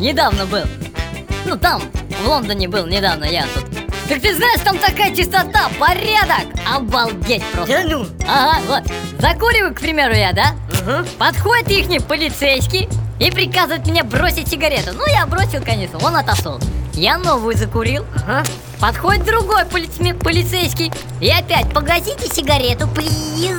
недавно был. Ну там, в Лондоне был недавно я тут. Так ты знаешь, там такая чистота, порядок! Обалдеть просто. Да ну? Ага, вот. Закуриваю, к примеру, я, да? Ага. Подходит ихний полицейский и приказывает мне бросить сигарету. Ну, я бросил, конечно, он отошел. Я новую закурил. Ага. Подходит другой полицме- полицейский и опять погасите сигарету, плиз.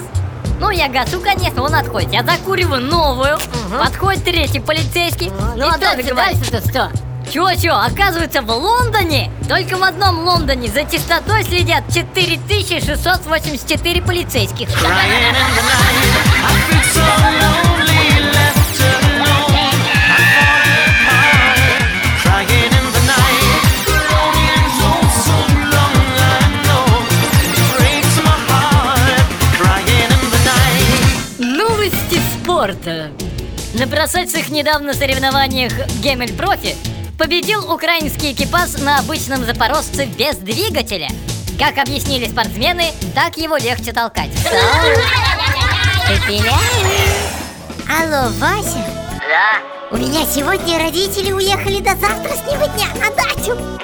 Ну, я гасу, конечно, он отходит. Я закуриваю новую. Ага. Подходит третий полицейский. Ага. и Ну, а дальше, дальше-то что? Чё-чё, оказывается, в Лондоне, только в одном Лондоне за чистотой следят 4684 полицейских. Спорта. На бросательных недавно соревнованиях Гемель Профи победил украинский экипаж на обычном запорожце без двигателя. Как объяснили спортсмены, так его легче толкать. Алло, Вася? Да. У меня сегодня родители уехали до завтрашнего дня на дачу.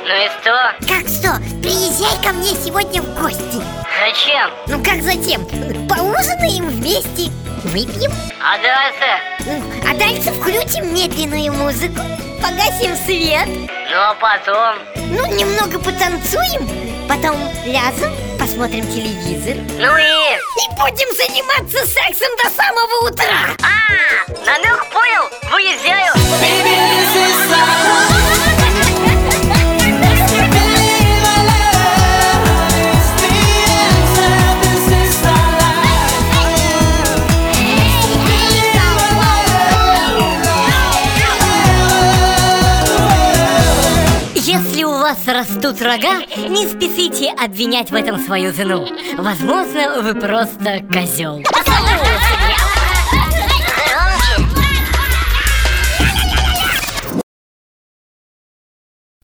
Ну и что? Как что? Приезжай ко мне сегодня в гости. Зачем? Ну как затем? Поужинаем вместе, выпьем, А дальше? а дальше включим медленную музыку, погасим свет, Ну а потом? ну немного потанцуем, потом ляжем, посмотрим телевизор Ну и? и будем заниматься сексом до самого утра. Вас растут рога, не спешите обвинять в этом свою жену. Возможно, вы просто козел.